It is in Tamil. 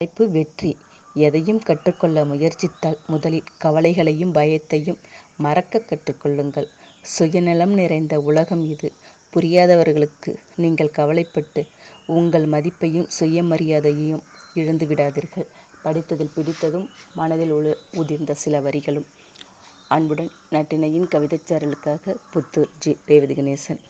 தலைப்பு வெற்றி. எதையும் கற்றுக்கொள்ள முயற்சித்தால் முதலில் கவலைகளையும் பயத்தையும் மறக்க கற்றுக்கொள்ளுங்கள். சுயநலம் நிறைந்த உலகம் இது. புரியாதவர்களுக்கு நீங்கள் கவலைப்பட்டு உங்கள் மதிப்பையும் சுயமரியாதையையும் இழந்து விடாதீர்கள் படித்ததில் பிடித்ததும் மனதில் உள உதிர்ந்த சில வரிகளும். அன்புடன் நட்டினையின் கவிதைச்சாரலுக்காக புத்தூர் ஜி. ரேவதி கணேசன்.